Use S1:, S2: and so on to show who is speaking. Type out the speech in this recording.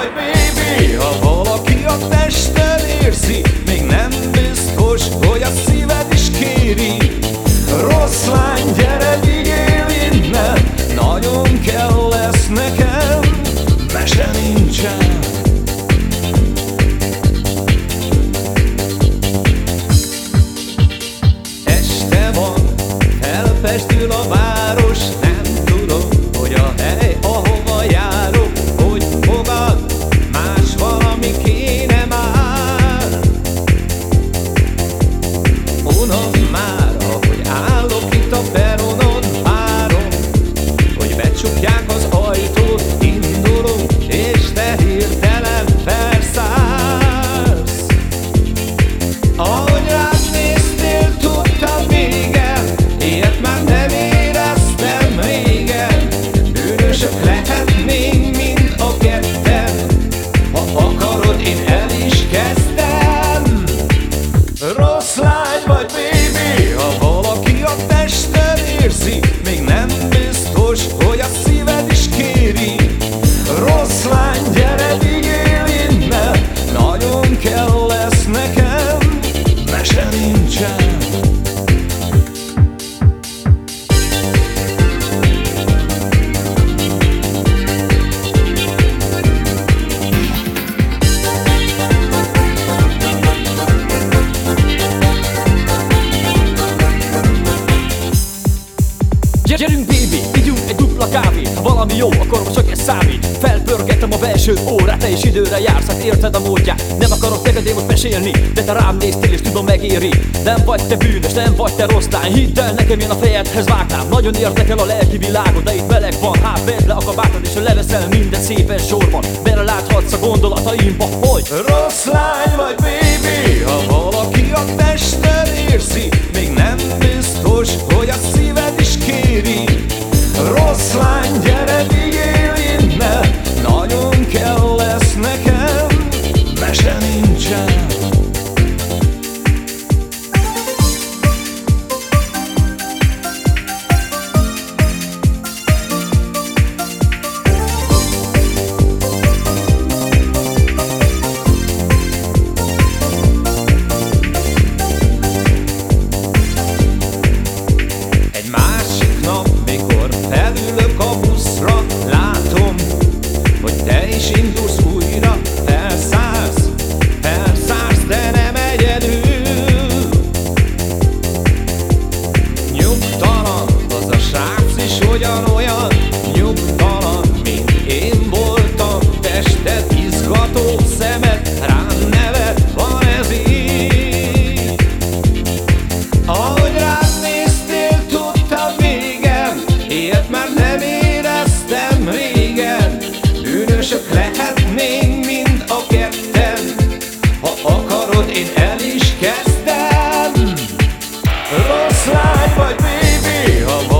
S1: boy, baby, a. akarod, én el is kezdem. Rossz lány vagy, baby
S2: Gyerünk baby, ígyunk egy dupla kávét Ha valami jó, akkor csak ez számít Felpörgetem a belső órát, te is időre jársz Hát érted a módját, nem akarok neked én most mesélni De te rám néztél és tudom megéri. Nem vagy te bűnös, nem vagy te rossz Hidd el nekem, én a fejedhez vágnám. Nagyon érdekel a lelki világod, de itt meleg van. Hát vedd le a kabátod és leveszel minden szépen sorban. Merre láthatsz a gondolataimba, hogy
S1: Rossz vagy, baby Ha valaki a testen érzi Tested izgató szemed rám nevet, van ez így. Ahogy rád néztél, tudtam végem Ilyet már nem éreztem régen. Bűnösök lehetnénk mind a ketten Ha akarod, én el is kezdem. Rossz lány vagy, baby Ha valaki